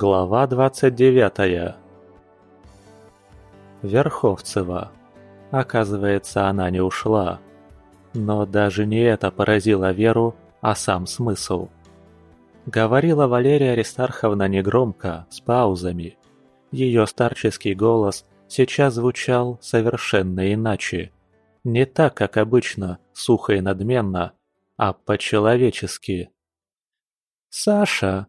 Глава 29 Верховцева. Оказывается, она не ушла. Но даже не это поразило Веру, а сам смысл. Говорила Валерия Аристарховна негромко, с паузами. Ее старческий голос сейчас звучал совершенно иначе. Не так, как обычно, сухо и надменно, а по-человечески. «Саша!»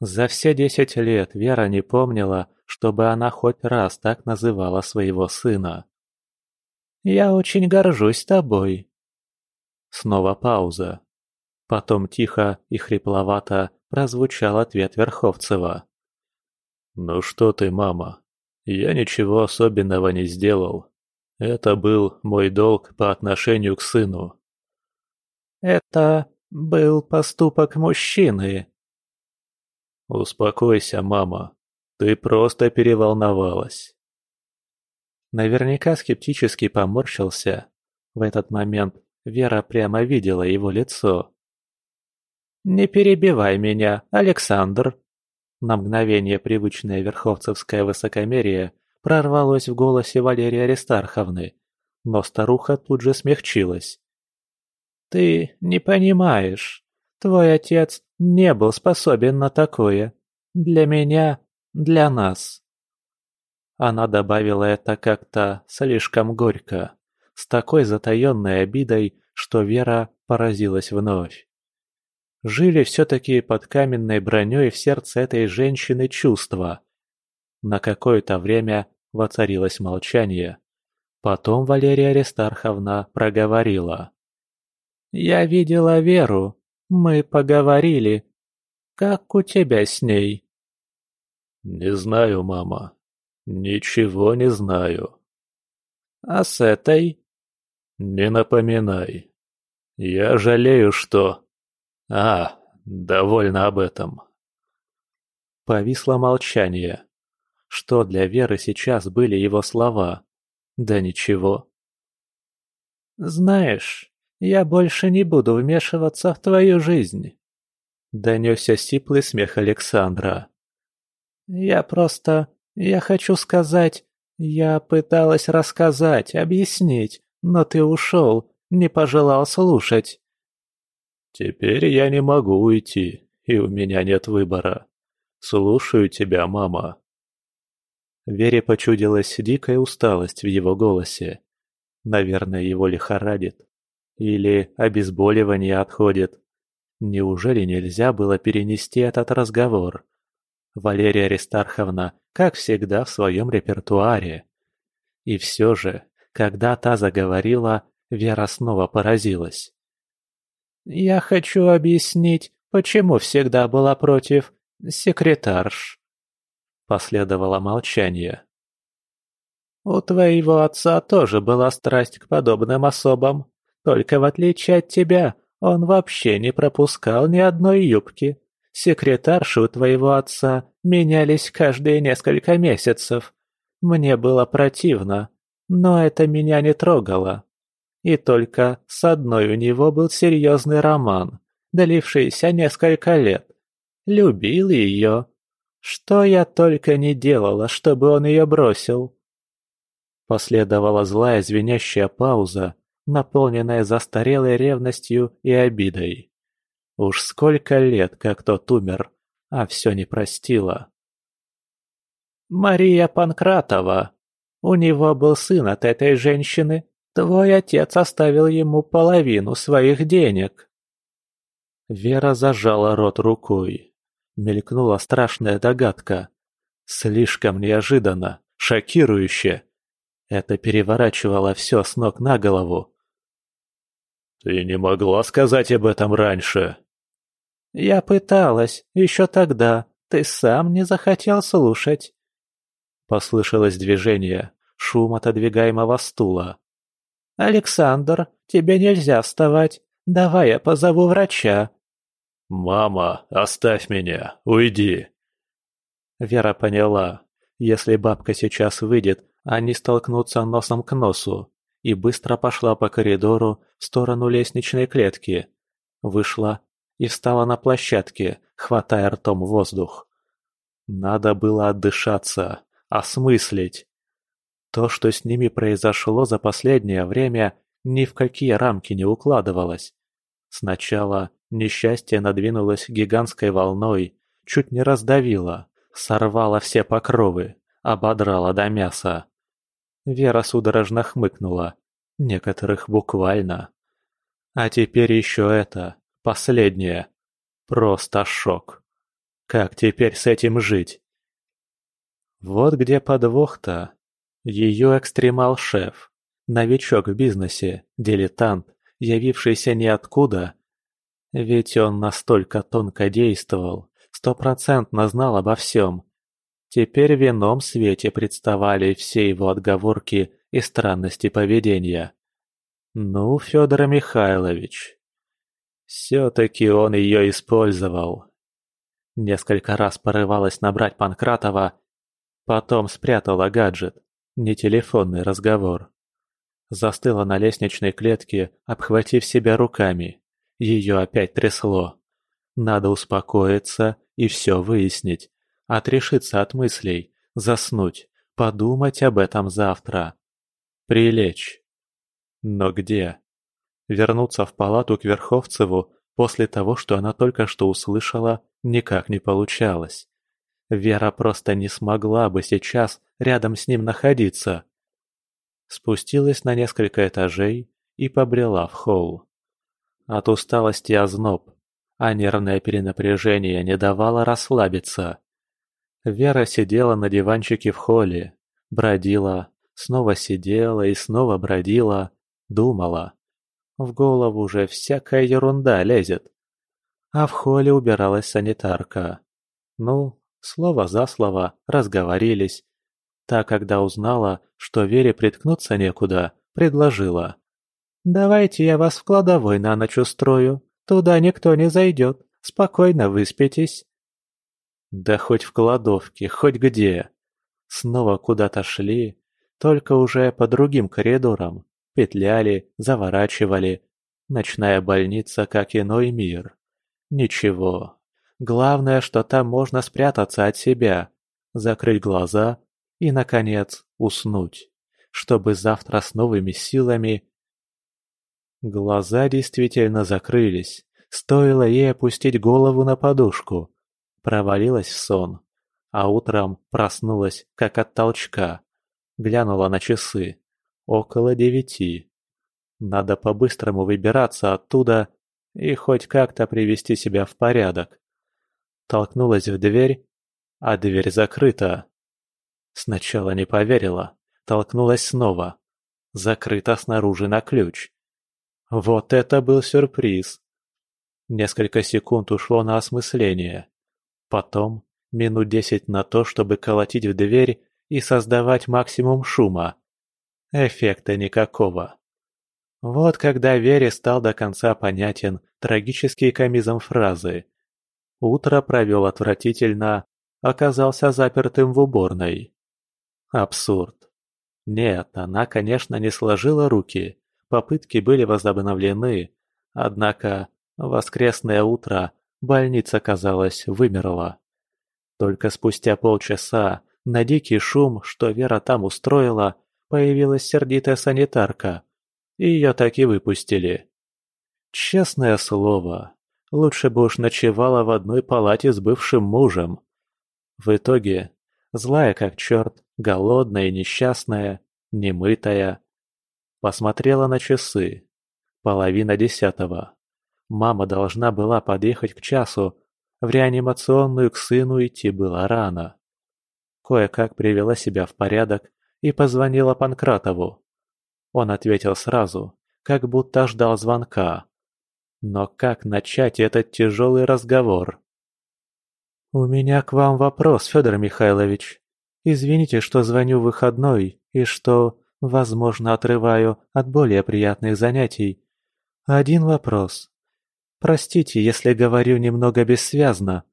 За все десять лет Вера не помнила, чтобы она хоть раз так называла своего сына. «Я очень горжусь тобой». Снова пауза. Потом тихо и хрипловато прозвучал ответ Верховцева. «Ну что ты, мама, я ничего особенного не сделал. Это был мой долг по отношению к сыну». «Это был поступок мужчины», «Успокойся, мама. Ты просто переволновалась». Наверняка скептически поморщился. В этот момент Вера прямо видела его лицо. «Не перебивай меня, Александр!» На мгновение привычное верховцевское высокомерие прорвалось в голосе Валерии Аристарховны, но старуха тут же смягчилась. «Ты не понимаешь. Твой отец не был способен на такое. Для меня, для нас. Она добавила это как-то слишком горько, с такой затаенной обидой, что Вера поразилась вновь. Жили все-таки под каменной броней в сердце этой женщины чувства. На какое-то время воцарилось молчание. Потом Валерия Аристарховна проговорила. «Я видела Веру, мы поговорили. Как у тебя с ней?» «Не знаю, мама. Ничего не знаю». «А с этой?» «Не напоминай. Я жалею, что...» «А, довольно об этом». Повисло молчание. Что для Веры сейчас были его слова? Да ничего. «Знаешь, я больше не буду вмешиваться в твою жизнь. Донесся сиплый смех Александра. Я просто... Я хочу сказать... Я пыталась рассказать, объяснить, но ты ушел, не пожелал слушать. Теперь я не могу уйти, и у меня нет выбора. Слушаю тебя, мама. Вере почудилась дикая усталость в его голосе. Наверное, его лихорадит. Или обезболивание отходит. Неужели нельзя было перенести этот разговор? Валерия Аристарховна, как всегда, в своем репертуаре. И все же, когда та заговорила, Вера снова поразилась. «Я хочу объяснить, почему всегда была против секретарш». Последовало молчание. «У твоего отца тоже была страсть к подобным особам. Только в отличие от тебя, он вообще не пропускал ни одной юбки. Секретарши у твоего отца менялись каждые несколько месяцев. Мне было противно, но это меня не трогало. И только с одной у него был серьезный роман, длившийся несколько лет. Любил ее. Что я только не делала, чтобы он ее бросил. Последовала злая звенящая пауза, наполненная застарелой ревностью и обидой. Уж сколько лет, как тот умер, а все не простила. «Мария Панкратова. У него был сын от этой женщины. Твой отец оставил ему половину своих денег». Вера зажала рот рукой. Мелькнула страшная догадка. Слишком неожиданно, шокирующе. Это переворачивало все с ног на голову. «Ты не могла сказать об этом раньше?» «Я пыталась, еще тогда. Ты сам не захотел слушать». Послышалось движение, шум отодвигаемого стула. «Александр, тебе нельзя вставать. Давай я позову врача». «Мама, оставь меня, уйди». Вера поняла. Если бабка сейчас выйдет, они столкнутся носом к носу и быстро пошла по коридору в сторону лестничной клетки. Вышла и встала на площадке, хватая ртом воздух. Надо было отдышаться, осмыслить. То, что с ними произошло за последнее время, ни в какие рамки не укладывалось. Сначала несчастье надвинулось гигантской волной, чуть не раздавило, сорвало все покровы, ободрало до мяса. Вера судорожно хмыкнула, некоторых буквально. А теперь еще это, последнее. Просто шок. Как теперь с этим жить? Вот где подвох-то. Ее экстремал-шеф, новичок в бизнесе, дилетант, явившийся ниоткуда. Ведь он настолько тонко действовал, стопроцентно знал обо всем. Теперь в ином свете представали все его отговорки и странности поведения. Ну, Федор Михайлович. Все-таки он ее использовал. Несколько раз порывалась набрать Панкратова, потом спрятала гаджет. Не телефонный разговор. Застыла на лестничной клетке, обхватив себя руками. Ее опять трясло. Надо успокоиться и все выяснить. Отрешиться от мыслей, заснуть, подумать об этом завтра. Прилечь. Но где? Вернуться в палату к Верховцеву после того, что она только что услышала, никак не получалось. Вера просто не смогла бы сейчас рядом с ним находиться. Спустилась на несколько этажей и побрела в холл. От усталости озноб, а нервное перенапряжение не давало расслабиться. Вера сидела на диванчике в холле, бродила, снова сидела и снова бродила, думала. В голову уже всякая ерунда лезет. А в холле убиралась санитарка. Ну, Слово за слово разговорились. Та, когда узнала, что Вере приткнуться некуда, предложила. «Давайте я вас в кладовой на ночь устрою. Туда никто не зайдет. Спокойно выспитесь». Да хоть в кладовке, хоть где. Снова куда-то шли, только уже по другим коридорам. Петляли, заворачивали. Ночная больница, как иной мир. Ничего, Главное, что там можно спрятаться от себя, закрыть глаза и, наконец, уснуть, чтобы завтра с новыми силами... Глаза действительно закрылись, стоило ей опустить голову на подушку. Провалилась в сон, а утром проснулась, как от толчка. Глянула на часы. Около девяти. Надо по-быстрому выбираться оттуда и хоть как-то привести себя в порядок толкнулась в дверь, а дверь закрыта. Сначала не поверила, толкнулась снова. Закрыта снаружи на ключ. Вот это был сюрприз. Несколько секунд ушло на осмысление. Потом минут десять на то, чтобы колотить в дверь и создавать максимум шума. Эффекта никакого. Вот когда Вере стал до конца понятен трагический комизм фразы Утро провел отвратительно, оказался запертым в уборной. Абсурд. Нет, она, конечно, не сложила руки, попытки были возобновлены, однако воскресное утро больница, казалось, вымерла. Только спустя полчаса на дикий шум, что Вера там устроила, появилась сердитая санитарка. Ее так и выпустили. Честное слово, Лучше бы уж ночевала в одной палате с бывшим мужем. В итоге, злая как черт, голодная и несчастная, немытая. Посмотрела на часы. Половина десятого. Мама должна была подъехать к часу, в реанимационную к сыну идти было рано. Кое-как привела себя в порядок и позвонила Панкратову. Он ответил сразу, как будто ждал звонка. Но как начать этот тяжелый разговор? «У меня к вам вопрос, Федор Михайлович. Извините, что звоню в выходной и что, возможно, отрываю от более приятных занятий. Один вопрос. Простите, если говорю немного бессвязно».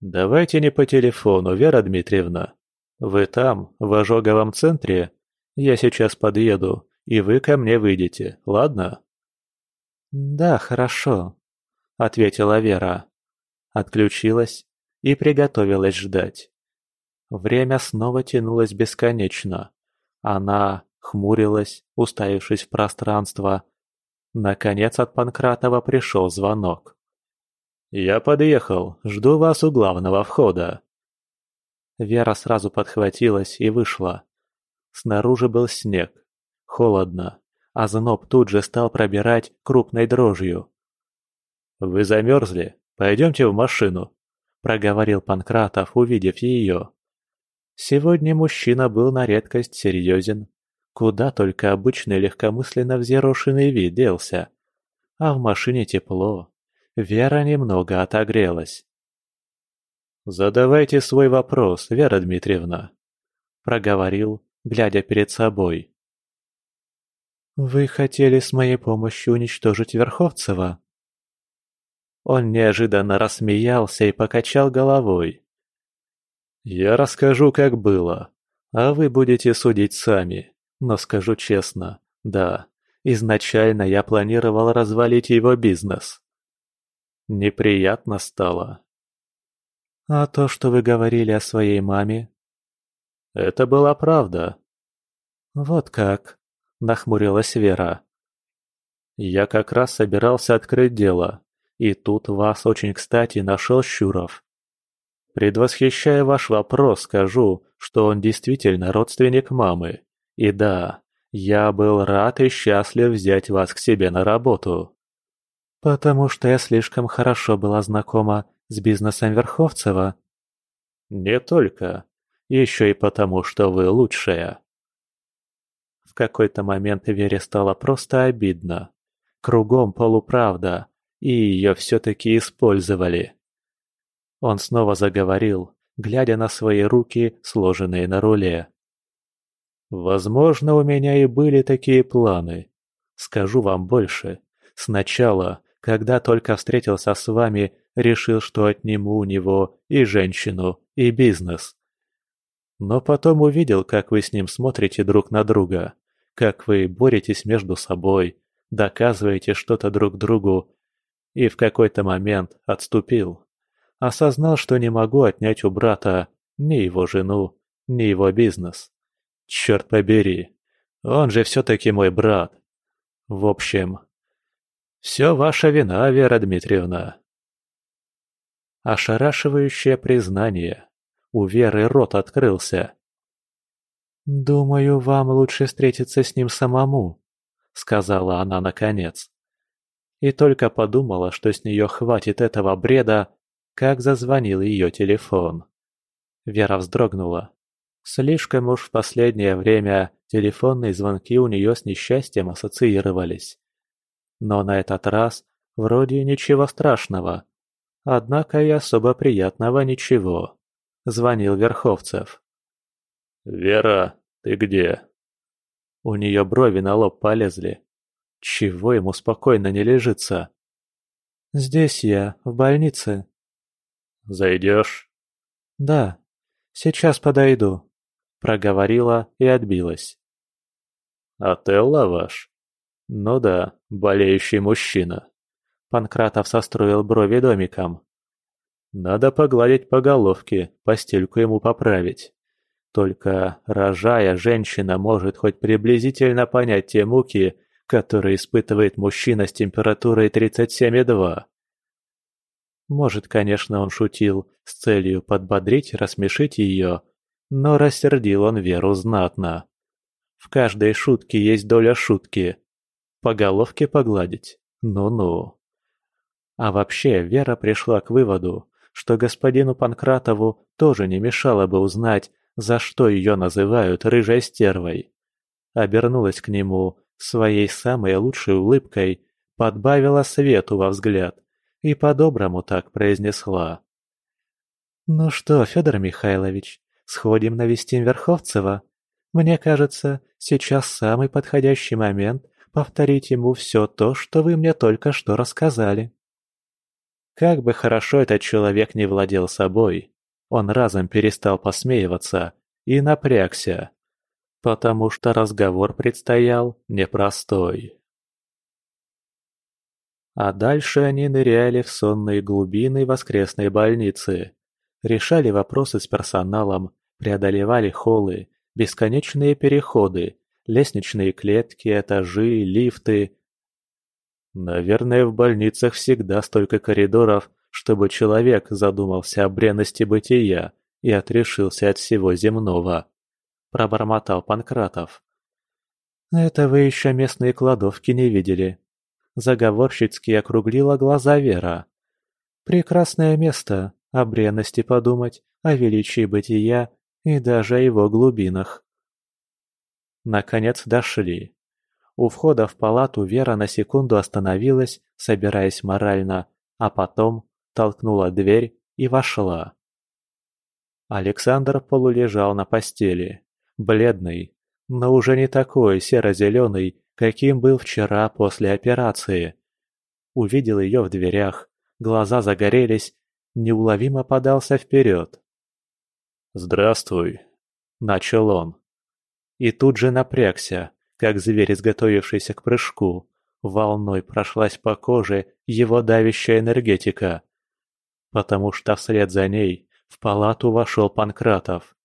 «Давайте не по телефону, Вера Дмитриевна. Вы там, в ожоговом центре? Я сейчас подъеду, и вы ко мне выйдете, ладно?» «Да, хорошо», — ответила Вера. Отключилась и приготовилась ждать. Время снова тянулось бесконечно. Она хмурилась, уставившись в пространство. Наконец от Панкратова пришел звонок. «Я подъехал, жду вас у главного входа». Вера сразу подхватилась и вышла. Снаружи был снег. Холодно, а зноб тут же стал пробирать крупной дрожью. «Вы замерзли? Пойдемте в машину», — проговорил Панкратов, увидев ее. Сегодня мужчина был на редкость серьезен. Куда только обычный легкомысленно взъерошенный вид делся. А в машине тепло. Вера немного отогрелась. «Задавайте свой вопрос, Вера Дмитриевна», — проговорил, глядя перед собой. «Вы хотели с моей помощью уничтожить Верховцева?» Он неожиданно рассмеялся и покачал головой. «Я расскажу, как было, а вы будете судить сами, но скажу честно, да, изначально я планировал развалить его бизнес». Неприятно стало. «А то, что вы говорили о своей маме?» «Это была правда». «Вот как?» – нахмурилась Вера. «Я как раз собирался открыть дело, и тут вас очень кстати нашел Щуров. Предвосхищая ваш вопрос, скажу, что он действительно родственник мамы. И да, я был рад и счастлив взять вас к себе на работу. Потому что я слишком хорошо была знакома с бизнесом Верховцева. Не только. Еще и потому, что вы лучшая. В какой-то момент Вере стало просто обидно. Кругом полуправда, и ее все-таки использовали. Он снова заговорил, глядя на свои руки, сложенные на руле. «Возможно, у меня и были такие планы. Скажу вам больше. Сначала, когда только встретился с вами, решил, что отниму у него и женщину, и бизнес. Но потом увидел, как вы с ним смотрите друг на друга, как вы боретесь между собой, доказываете что-то друг другу, и в какой-то момент отступил. Осознал, что не могу отнять у брата ни его жену, ни его бизнес. Черт побери, он же все-таки мой брат. В общем, все ваша вина, Вера Дмитриевна. Ошарашивающее признание. У Веры рот открылся. «Думаю, вам лучше встретиться с ним самому», — сказала она наконец. И только подумала, что с нее хватит этого бреда, как зазвонил ее телефон. Вера вздрогнула. Слишком уж в последнее время телефонные звонки у нее с несчастьем ассоциировались. Но на этот раз вроде ничего страшного. Однако и особо приятного ничего. Звонил Верховцев. «Вера, ты где?» У нее брови на лоб полезли. Чего ему спокойно не лежится? «Здесь я, в больнице», Зайдешь?» «Да, сейчас подойду», — проговорила и отбилась. «Отелло ваш?» «Ну да, болеющий мужчина». Панкратов состроил брови домиком. «Надо погладить по головке, постельку ему поправить. Только, рожая, женщина может хоть приблизительно понять те муки, которые испытывает мужчина с температурой 37,2. Может, конечно, он шутил с целью подбодрить рассмешить ее, но рассердил он Веру знатно. В каждой шутке есть доля шутки. По головке погладить? Ну-ну. А вообще, Вера пришла к выводу, что господину Панкратову тоже не мешало бы узнать, за что ее называют рыжей стервой. Обернулась к нему своей самой лучшей улыбкой, подбавила свету во взгляд и по-доброму так произнесла. «Ну что, Федор Михайлович, сходим навестим Верховцева? Мне кажется, сейчас самый подходящий момент повторить ему все то, что вы мне только что рассказали». Как бы хорошо этот человек не владел собой, он разом перестал посмеиваться и напрягся, потому что разговор предстоял непростой. А дальше они ныряли в сонные глубины воскресной больницы. решали вопросы с персоналом, преодолевали холлы, бесконечные переходы, лестничные клетки, этажи, лифты. Наверное, в больницах всегда столько коридоров, чтобы человек задумался о бренности бытия и отрешился от всего земного. Пробормотал Панкратов. «Это вы еще местные кладовки не видели». Заговорщицки округлила глаза Вера. «Прекрасное место, о бренности подумать, о величии бытия и даже о его глубинах». Наконец дошли. У входа в палату Вера на секунду остановилась, собираясь морально, а потом толкнула дверь и вошла. Александр полулежал на постели, бледный, но уже не такой серо-зеленый, каким был вчера после операции. Увидел ее в дверях, глаза загорелись, неуловимо подался вперед. «Здравствуй», — начал он. И тут же напрягся, как зверь, изготовившийся к прыжку. Волной прошлась по коже его давящая энергетика. Потому что вслед за ней в палату вошел Панкратов.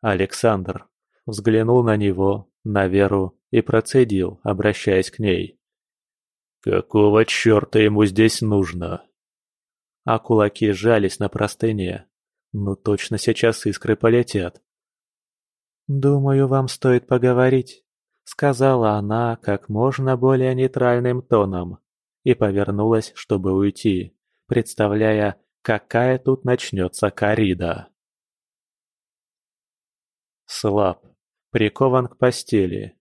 Александр взглянул на него, на Веру и процедил, обращаясь к ней. «Какого черта ему здесь нужно?» А кулаки сжались на простыне. Ну точно сейчас искры полетят. «Думаю, вам стоит поговорить», — сказала она как можно более нейтральным тоном и повернулась, чтобы уйти, представляя, какая тут начнется корида. Слаб, прикован к постели.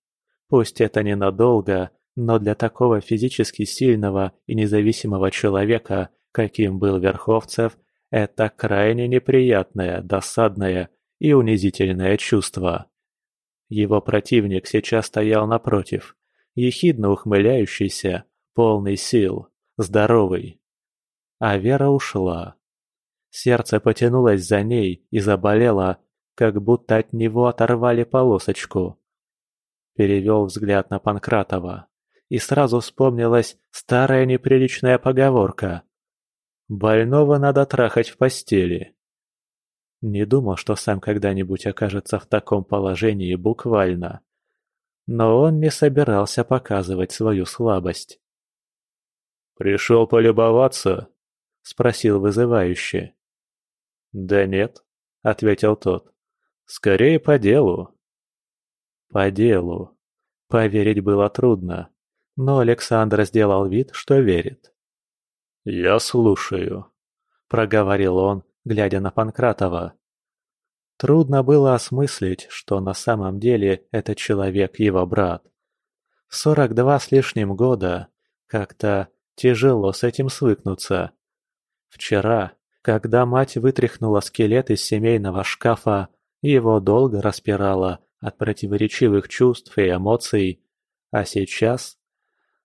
Пусть это ненадолго, но для такого физически сильного и независимого человека, каким был Верховцев, это крайне неприятное, досадное и унизительное чувство. Его противник сейчас стоял напротив, ехидно ухмыляющийся, полный сил, здоровый. А Вера ушла. Сердце потянулось за ней и заболело, как будто от него оторвали полосочку. Перевел взгляд на Панкратова, и сразу вспомнилась старая неприличная поговорка. «Больного надо трахать в постели». Не думал, что сам когда-нибудь окажется в таком положении буквально. Но он не собирался показывать свою слабость. «Пришел полюбоваться?» — спросил вызывающе. «Да нет», — ответил тот. Скорее по делу. По делу. Поверить было трудно, но Александр сделал вид, что верит. «Я слушаю», — проговорил он, глядя на Панкратова. Трудно было осмыслить, что на самом деле этот человек его брат. Сорок два с лишним года как-то тяжело с этим свыкнуться. Вчера, когда мать вытряхнула скелет из семейного шкафа, его долго распирало от противоречивых чувств и эмоций, а сейчас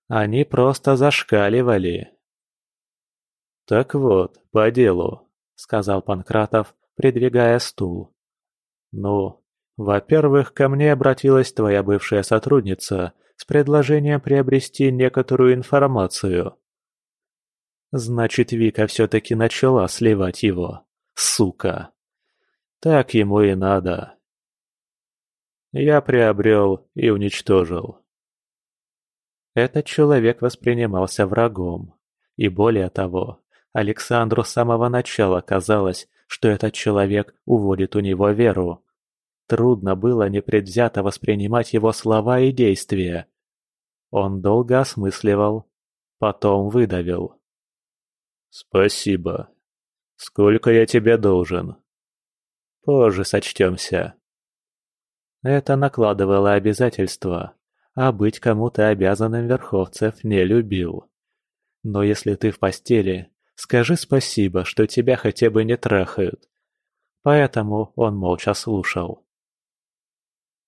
они просто зашкаливали. «Так вот, по делу», — сказал Панкратов, придвигая стул. «Ну, во-первых, ко мне обратилась твоя бывшая сотрудница с предложением приобрести некоторую информацию». Значит, Вика все-таки начала сливать его. Сука. Так ему и надо. Я приобрел и уничтожил. Этот человек воспринимался врагом. И более того, Александру с самого начала казалось, что этот человек уводит у него веру. Трудно было непредвзято воспринимать его слова и действия. Он долго осмысливал, потом выдавил. «Спасибо. Сколько я тебе должен?» Позже сочтемся. Это накладывало обязательства, а быть кому-то обязанным Верховцев не любил. Но если ты в постели, скажи спасибо, что тебя хотя бы не трахают. Поэтому он молча слушал.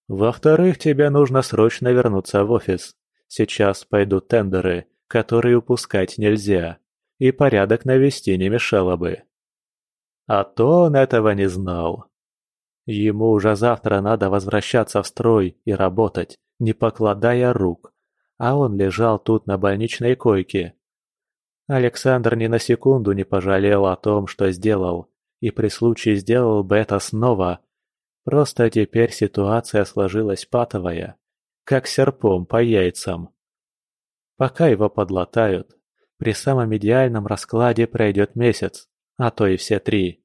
Во-вторых, тебе нужно срочно вернуться в офис. Сейчас пойдут тендеры, которые упускать нельзя, и порядок навести не мешало бы. А то он этого не знал. Ему уже завтра надо возвращаться в строй и работать, не покладая рук. А он лежал тут на больничной койке. Александр ни на секунду не пожалел о том, что сделал, и при случае сделал бы это снова. Просто теперь ситуация сложилась патовая, как серпом по яйцам. Пока его подлатают, при самом идеальном раскладе пройдет месяц, а то и все три.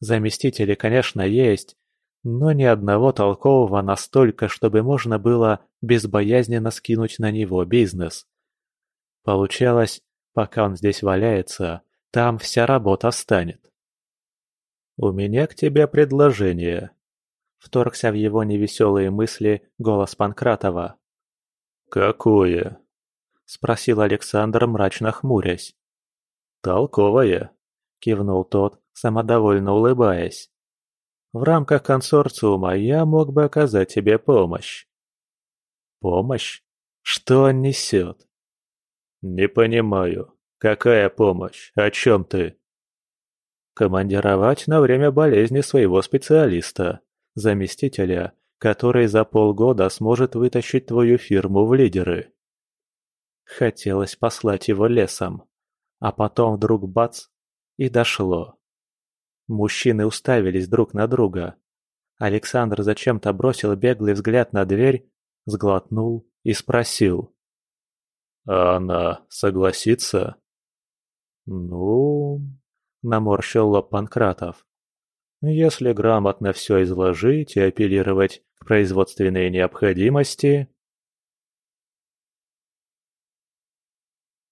Заместители, конечно, есть, но ни одного толкового настолько, чтобы можно было безбоязненно скинуть на него бизнес. Получалось, пока он здесь валяется, там вся работа встанет. «У меня к тебе предложение», — вторгся в его невеселые мысли голос Панкратова. «Какое?» — спросил Александр, мрачно хмурясь. «Толковое», — кивнул тот, самодовольно улыбаясь. «В рамках консорциума я мог бы оказать тебе помощь». «Помощь? Что он несет?» «Не понимаю. Какая помощь? О чем ты?» «Командировать на время болезни своего специалиста, заместителя, который за полгода сможет вытащить твою фирму в лидеры». Хотелось послать его лесом. А потом вдруг бац, и дошло. Мужчины уставились друг на друга. Александр зачем-то бросил беглый взгляд на дверь, сглотнул и спросил. «А она согласится?» «Ну...» — наморщил лоб Панкратов. «Если грамотно все изложить и апеллировать к производственной необходимости,